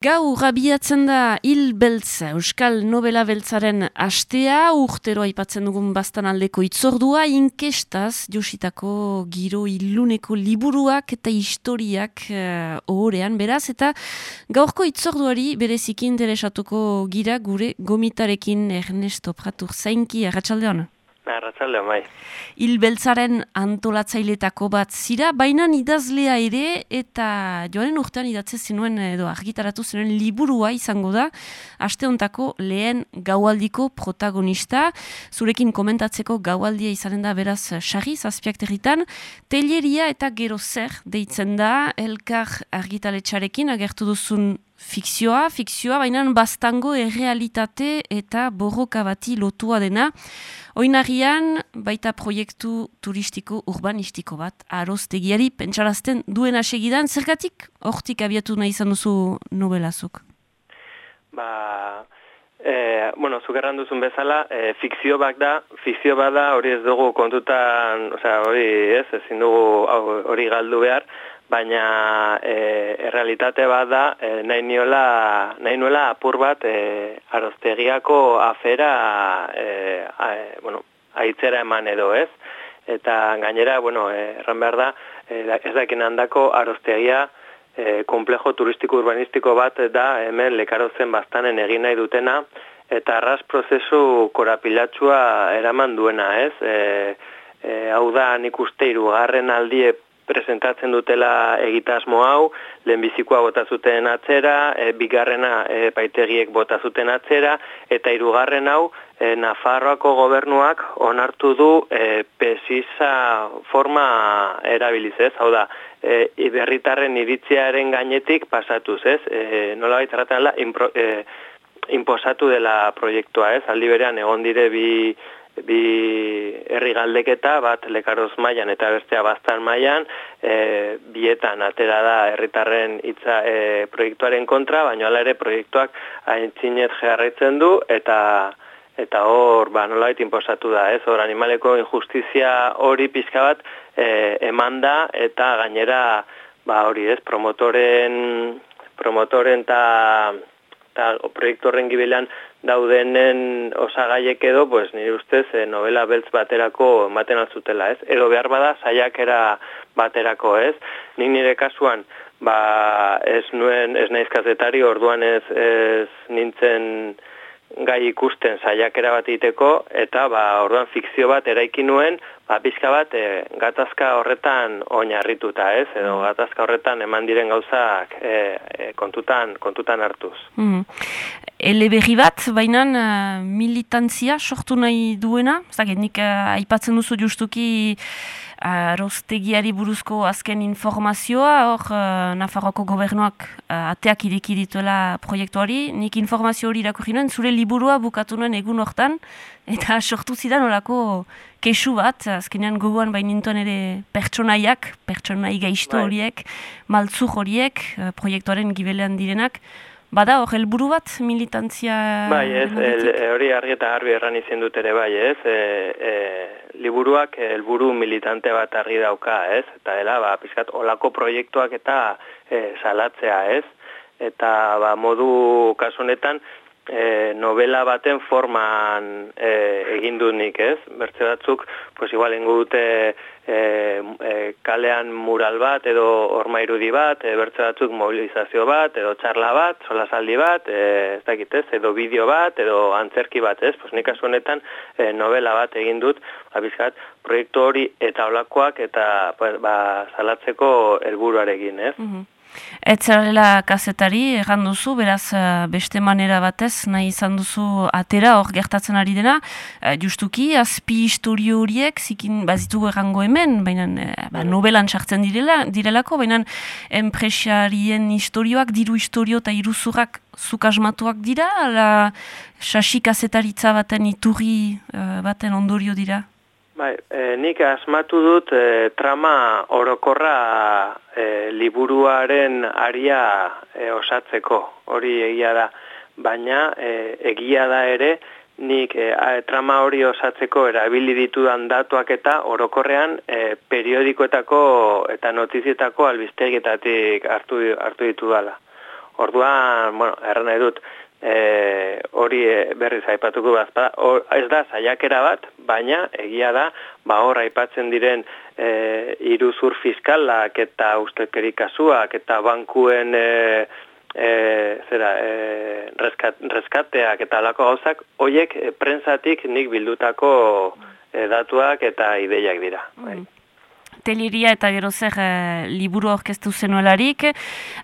Gau rabiatzen da hil beltz, Euskal Nobela beltzaren astea, urtero aipatzen dugun bastan aldeko itzordua, inkestaz, jositako giro iluneko liburuak eta historiak uh, ohorean, beraz, eta gaurko itzorduari bereziki interesatuko gira gure gomitarekin Ernesto Pratur. Zainki, arratsaldean. Arratzalde, bai. Ilbeltzaren antolatzailetako bat zira, baina idazlea ere eta joaren urtean idatze zinuen edo argitaratu zinuen liburua izango da, aste hontako lehen gaualdiko protagonista, zurekin komentatzeko gaualdia izanen da beraz sarri, zazpiak territan, telleria eta gero zer deitzen da, elkar argitaletxarekin agertu duzun fikzioa, fikzioa, baina bastango errealitate eta borroka bati lotua dena. Oinarian, baita proiektu turistiko urbanistiko bat, aroztegiari pentsarazten duen asegidan, zergatik hortik abiatu nahi izan duzu nobelazuk? Ba, e, bueno, zugerran duzun bezala, e, fikzio bak da, fikzio bat da, hori ez dugu kontutan, osea, hori ez, ezin dugu hori galdu behar, baina e, errealitate bat da e, nahi, niola, nahi nuela apur bat e, aroztegiako afera e, a, e, bueno, aitzera eman edo ez? Eta gainera, bueno, erran behar da e, ez dakin handako aroztegia e, komplejo turistiko urbanistiko bat da hemen lekarozen bastanen egin nahi dutena eta arras prozesu korapilatxua eraman duena ez? E, e, hau da nik uste irugarren aldie presentatzen dutela egitasmo hau, lehenbizikoa bota zuten atzera, e, bigarrena e, paitegiek bota zuten atzera, eta hirugarren hau, e, Nafarroako gobernuak onartu du e, pesisa forma erabiliz ez, hau da, e, iberritarren iritziaren gainetik pasatuz ez, e, nola baita da, e, imposatu dela proiektua ez, aldi berean egon dire bi bi herri galdeketa bat lekaroz mailan eta bestea bastan mailan e, bietan atera da herritarren hitza e, proiektuaren kontra baina hala ere proiektuak aintzinet jarraitzen du eta eta hor ba nolait inposatu da ez? Hor animaleko injustizia hori pizka bat e, emanda eta gainera ba hori ez? Promotoren promotoren ta eta proiektu horren gibilean daudenen osagaiek edo, pues, nire ustez, e, novela beltz baterako ematen altzutela, ez? Edo behar bada, saiakera baterako, ez? Nik nire kasuan, ba, ez nuen, ez naiz kazetari, orduan ez, ez nintzen gai ikusten saiakera bat egiteko, eta, ba, orduan fikzio bat eraiki nuen, ba, bizka bat e, gatazka horretan oinarrituta, ez? Edo mm. gatazka horretan eman diren gauzak e, e, kontutan, kontutan hartuz. Mm. Berri bat, baina militantzia sortu nahi duena, zaget, nik aipatzen duzu justuki aroztegiari buruzko azken informazioa, hor uh, Nafarroko gobernuak uh, ateak ireki dituela proiektuari, nik informazio hori irakurri nuen, zure liburua bukatu nuen egun hortan, eta sortu zidan horako kesu bat, azkenean gogoan bainintuan ere pertsonaiak, pertsonai gaizto bai. horiek, maltzuk horiek, uh, proiektuaren gibelean direnak, Bada, hor, helburu bat militantzia... Bai, ez, hori argi eta garbi erran izin dut ere, bai, ez, e, e, liburuak helburu militante bat argi dauka, ez, eta dela, ba, pizkat, olako proiektuak eta e, salatzea, ez, eta, ba, modu kasunetan, e, novela baten forman e, egin dut nik, ez? Bertze batzuk, pues igual ingo dute e, e, kalean mural bat edo orma irudi bat, e, bertze batzuk mobilizazio bat edo txarla bat, solasaldi bat, e, ez dakit ez, edo bideo bat edo antzerki bat, ez? Pues nik honetan e, novela bat egin dut, abizkat, proiektu hori eta olakoak eta ba, salatzeko helburuarekin, ez? Mm Etzarela kazetari, erran duzu, beraz eh, beste manera batez, nahi izan duzu atera hor gertatzen ari dena, eh, justuki, azpi historio horiek, zikin bazitu errango hemen, baina eh, ba, nobelan sartzen direla, direlako, baina enpresarien historioak, diru historio eta iruzurrak zukasmatuak dira, ala sasi kazetaritza baten iturri baten ondorio dira? Bai, e, nik asmatu dut e, trama orokorra e, liburuaren aria e, osatzeko, hori egia da. Baina e, egia da ere, nik e, trama hori osatzeko erabili ditudan datuak eta orokorrean e, periodikoetako eta notizietako albistegetatik hartu, hartu ditu dala. Orduan, bueno, erran nahi dut, e, hori e, berriz aipatuko bazpa, ez da saiakera bat, baina egia da, ba hor aipatzen diren e, iruzur fiskalak eta ustelkeri kasuak eta bankuen e, e, zera, e, reskat, reskateak eta alako gauzak, hoiek e, prentzatik nik bildutako e, datuak eta ideiak dira. Mm teliria eta gero zer e, liburu orkestu zenuelarik,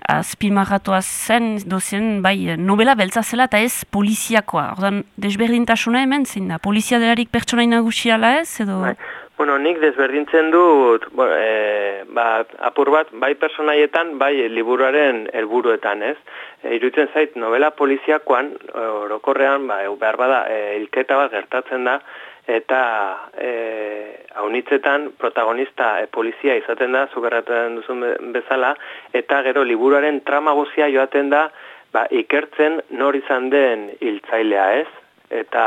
azpimarratua zen, dozen, bai, novela beltza zela eta ez poliziakoa. Ordan, desberdintasuna hemen zin da, polizia delarik pertsona inagusiala ez, edo... Bai. Bueno, nik desberdintzen dut, e, ba, apur bat, bai personaietan, bai liburuaren helburuetan, ez? E, iruditzen zait, novela poliziakoan, orokorrean, ba, behar bada, e, ilketa bat gertatzen da, eta e, haunitzetan protagonista e, polizia izaten da, zugerraten duzun bezala, eta gero liburuaren trama gozia joaten da, ba, ikertzen nor izan den hiltzailea ez, eta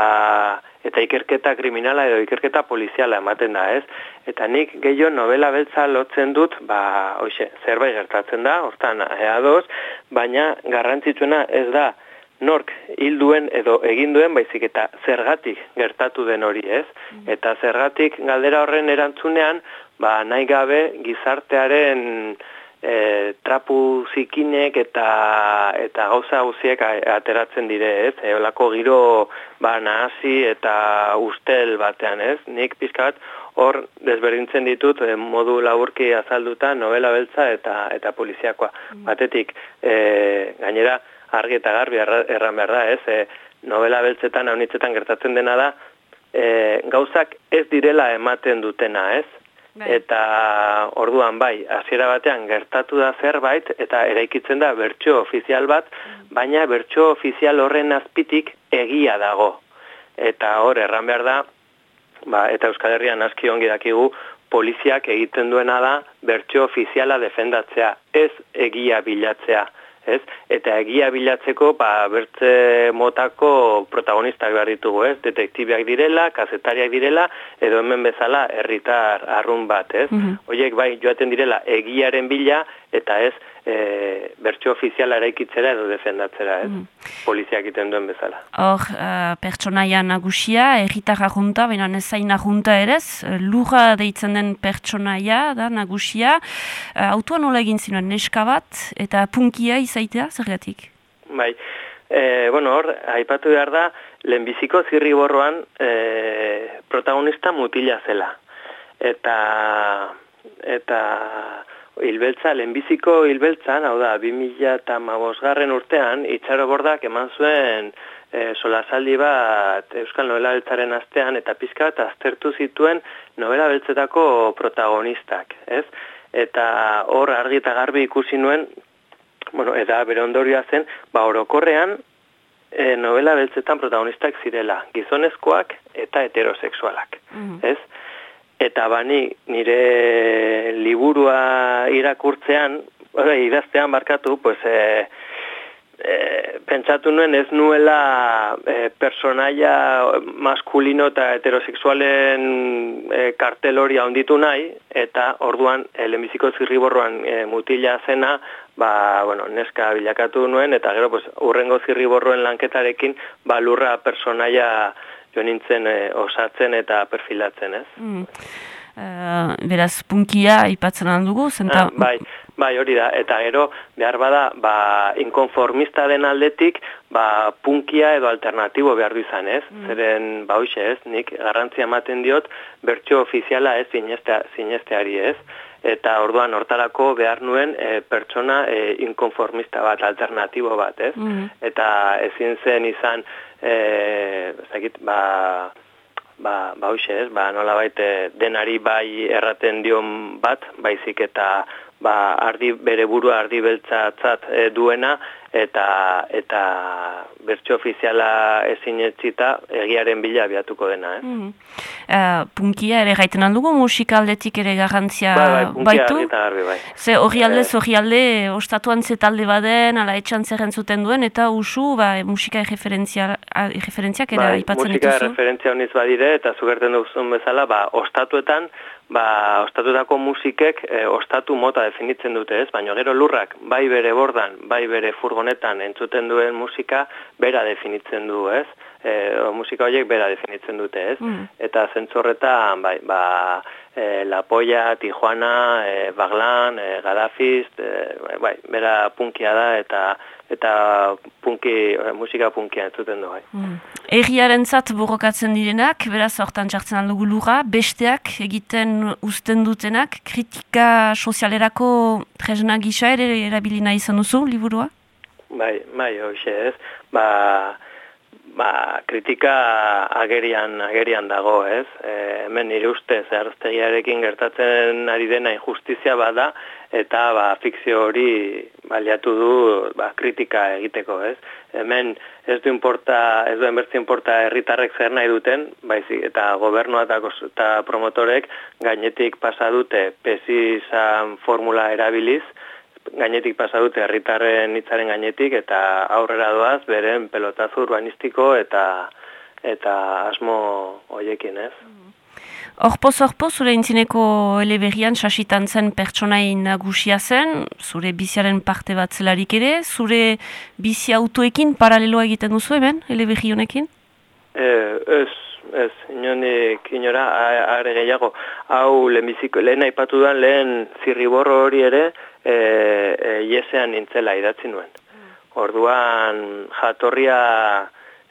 eta ikerketa kriminala edo ikerketa poliziala ematen da, ez? Eta nik gehiago novela beltza lotzen dut, ba, hoxe, zerbait gertatzen da, hortan, ea baina garrantzitsuena ez da, nork hil duen edo egin duen baizik eta zergatik gertatu den hori ez. Mm. Eta zergatik galdera horren erantzunean, ba, nahi gabe gizartearen e, trapu zikinek eta eta gauza guziek ateratzen dire ez. Eolako giro ba, nahasi eta ustel batean ez. Nik pizka bat hor desberdintzen ditut e, modu laburki azalduta novela beltza eta eta poliziakoa. Mm. Batetik, e, gainera, argi eta garbi erran behar da, ez? E, novela beltzetan, haunitzetan gertatzen dena da, e, gauzak ez direla ematen dutena, ez? Bai. Eta orduan bai, hasiera batean gertatu da zerbait eta eraikitzen da bertso ofizial bat, mm. baina bertso ofizial horren azpitik egia dago. Eta hor erran behar da, ba, eta Euskal Herrian aski ongi dakigu, poliziak egiten duena da bertso ofiziala defendatzea, ez egia bilatzea ez? Eta egia bilatzeko, ba, bertze motako protagonistak behar ditugu, ez? Detektibiak direla, kazetariak direla, edo hemen bezala herritar arrun bat, ez? Mm Oiek, bai, joaten direla egiaren bila, eta ez, e, bertso ofiziala eraikitzera edo defendatzera, ez? Mm. Poliziak iten duen bezala. Hor, uh, pertsonaia nagusia, erritarra junta, baina nezaina junta erez, lurra deitzen den pertsonaia da nagusia. Uh, autua nola egin zinuen, neska bat, eta punkia izaitea, zergatik? Bai, e, bueno, hor, aipatu behar da, lehenbiziko zirri borroan e, protagonista mutila zela. Eta, eta, hilbeltza, lehenbiziko hilbeltzan, hau da, 2000 eta garren urtean, itxaro bordak eman zuen e, solasaldi bat Euskal Novela Beltzaren astean, eta pizka bat aztertu zituen novela beltzetako protagonistak, ez? Eta hor argi eta garbi ikusi nuen, bueno, eta bere ondorioa zen, ba orokorrean, e, novela beltzetan protagonistak zirela, gizonezkoak eta heterosexualak, mm ez? eta bani nire liburua irakurtzean, idaztean barkatu, pues, e, e, pentsatu nuen ez nuela e, personaia maskulino eta heterosexualen e, kartel hori handitu nahi, eta orduan, elemiziko zirriborroan e, mutila zena, ba, bueno, neska bilakatu nuen, eta gero, pues, urrengo zirriborroen lanketarekin, ba, lurra personaia jo nintzen eh, osatzen eta perfilatzen, ez? Mm. Uh, beraz, punkia ipatzen handugu, zenta... Ah, bai, bai, hori da, eta gero, behar bada, ba, inkonformista den aldetik, ba, punkia edo alternatibo behar du izan, ez? Mm. Zeren, ba, hoxe, ez? Nik garrantzia ematen diot, bertso ofiziala ez, zinesteari, ez? Eta orduan hortarako behar nuen e, pertsona e, inkonformista bat, alternatibo bat, ez? Mm. Eta ezin zen izan, eh ezagik ba ba ba hoxe, ez? Ba nola baite denari bai erraten dion bat, baizik eta ba ardi bere burua ardi beltzatzat e, duena eta eta bertso ofiziala ezin etzita egiaren bila abiatuko dena, eh? Mm punkia ere gaiten handugu musikaldetik ere garrantzia bai, bai, baitu? Garbi, bai. Ze hori alde, eh, hori alde, ostatuan zetalde baden, ala etxan zerren zuten duen, eta usu, ba, musika referentziak ere bai, aipatzen dituzu? Musika referentzia honiz badire, eta zugerten duzun bezala, ba, ostatuetan, ba, ostatutako musikek e, ostatu mota definitzen dute ez, baina gero lurrak bai bere bordan, bai bere furgonetan entzuten duen musika bera definitzen du ez, e, musika horiek bera definitzen dute ez, mm. eta zentzorretan bai, ba, e, La Polla, Tijuana, e, Baglan, e, Gaddafiz, e, bai, bera punkia da eta eta punki, musika punkia entzuten du. Bai. Mm. Egiaren zat borrokatzen direnak, beraz hortan txartzen aldugu lura, besteak egiten uzten dutenak, kritika sozialerako tresna gisa ere erabilina izan duzu, liburua? Bai, bai, hoxe ez. Ba, ba, kritika agerian agerian dago, ez? E, hemen nire ustez erraztegiarekin gertatzen ari dena injustizia bada eta ba, fikzio hori baliatu du ba, kritika egiteko, ez? Hemen ez du importa, ez du enbertzi importa herritarrek zer nahi duten, baizik eta gobernua eta, eta promotorek gainetik pasa dute pesizan formula erabiliz, gainetik pasa dute herritarren hitzaren gainetik eta aurrera doaz beren pelotazu urbanistiko eta eta asmo hoiekin, ez? Horpoz, horpoz, zure intzineko eleberrian sasitan zen pertsonai nagusia zen, zure biziaren parte bat zelarik ere, zure bizi autoekin paraleloa egiten duzu eben, eleberri honekin? E, ez, ez, inonik inora, are gehiago, hau lehen biziko, lehen aipatu da, lehen zirriborro hori ere, e, e, iesean nintzela idatzi nuen. Orduan jatorria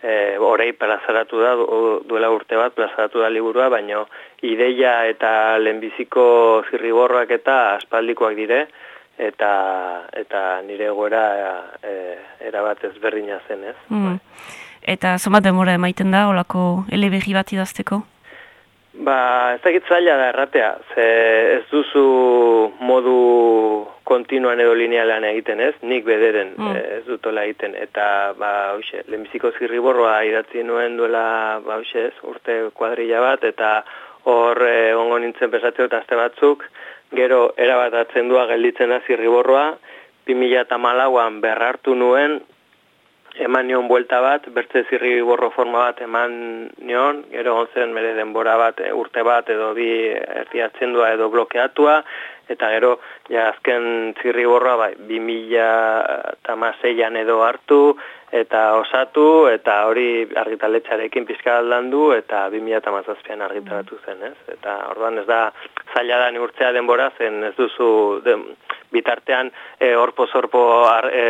e, orei plazaratu da, duela urte bat plazaratu da liburua, baino ideia eta lehenbiziko zirriborroak eta aspaldikoak dire, eta eta nire goera e, erabat ezberdina zen, ez? Mm. Eta zomat demora emaiten da, olako eleberri bat idazteko? Ba, ez dakit zaila da erratea, ze ez duzu modu kontinuan edo linealan egiten ez, nik bederen mm. Eh, ez dutola egiten, eta ba, hoxe, lehenbiziko zirriborroa idatzi nuen duela, ba, hoxe, ez, urte kuadrilla bat, eta hor e, ongo nintzen pesatzeo eta azte batzuk, gero erabatatzen dua gelditzen da zirriborroa, 2000 eta malauan berrartu nuen, eman nion buelta bat, bertze zirri borro forma bat eman nion, gero onzen mere denbora bat, e, urte bat edo bi erdiatzen dua edo blokeatua, eta gero ja azken zirri borroa bai, bi mila tamaseian edo hartu, eta osatu, eta hori argitaletxarekin pizka du, eta bi mila tamazazpian argitaratu zen, ez? Eta orduan ez da zaila da urtzea denbora, zen ez duzu bitartean e, orpo zorpo ar, e,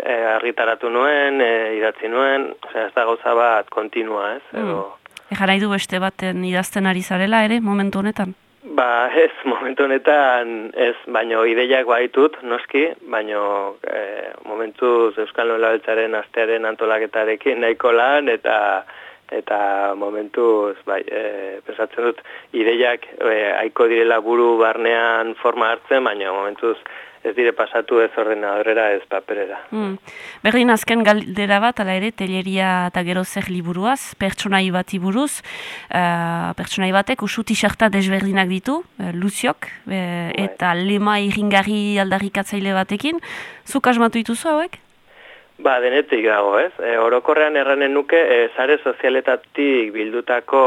e, argitaratu nuen, e, idatzi nuen, osea, ez da gauza bat kontinua, ez? Mm. Edo... nahi du beste baten idazten ari zarela ere, momentu honetan? Ba, ez, momentu honetan ez, baino ideiak baitut, noski, baino e, momentu Euskal Nola Beltzaren astearen antolaketarekin nahiko lan, eta eta momentu bai, e, pesatzen dut ideiak e, aiko direla buru barnean forma hartzen, baina momentuz ez dire pasatu ez ordenadorera ez paperera. Mm. Berdin azken galdera bat, ala ere, teleria eta gero zer liburuaz, pertsonai bat iburuz, uh, pertsonai batek usu tisarta desberdinak ditu, uh, luziok, uh, eta lema irringarri aldarrikatzaile batekin. Zuk asmatu dituzu hauek? Ba, denetik dago, ez? E, orokorrean erranen nuke, e, sare sozialetatik bildutako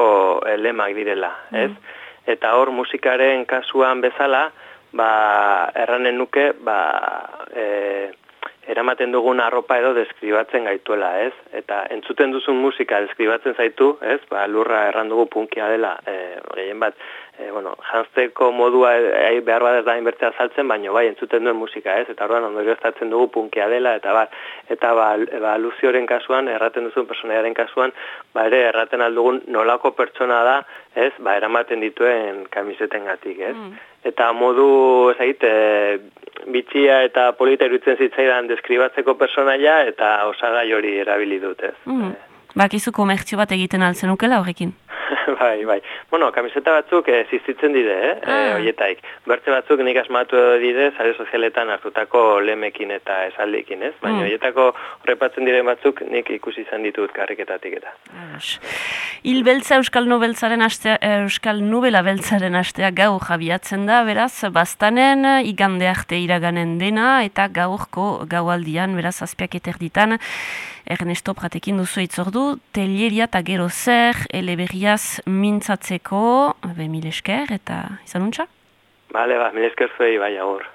e, lemak direla, mm. ez? Eta hor musikaren kasuan bezala, ba, erranen nuke, ba, e, eramaten dugun arropa edo deskribatzen gaituela, ez? Eta entzuten duzun musika deskribatzen zaitu, ez? Ba, lurra erran dugu punkia dela, e, gehien bat, e, bueno, jantzeko modua e, behar bat ez da inbertzea saltzen, baina bai, entzuten duen musika, ez? Eta orduan ondorio estatzen dugu punkea dela, eta ba, eta ba, ba luzioren kasuan, erraten duzun personaiaren kasuan, ba ere, erraten aldugun nolako pertsona da, ez? Ba, eramaten dituen kamiseten gatik, ez? Mm. Eta modu, ez ait, e, bitxia eta polita irutzen zitzaidan deskribatzeko personaia, eta osagai hori erabili dut, ez? Mm. Bakizu komertzio bat egiten altzen ukela horrekin? bai, bai. Bueno, kamiseta batzuk eh, zizitzen dire, eh? Ah. E, oietaik. Bertze batzuk nik asmatu dire, zare sozialetan hartutako lemekin eta esaldekin, ez? Baina, mm. oietako horrepatzen diren batzuk nik ikusi izan ditut karriketatik eta. Hil beltza Euskal Nobeltzaren astea, eh, Euskal Nobela beltzaren astea gau jabiatzen da, beraz, bastanen, igande arte iraganen dena, eta gaurko gaualdian, beraz, azpiak eterditan, Ernesto Pratekin duzu itzordu, telieria eta gero zer, eleberria euskaraz mintzatzeko, be mil eta izan untxa? Bale, ba, mil esker zuei bai agur.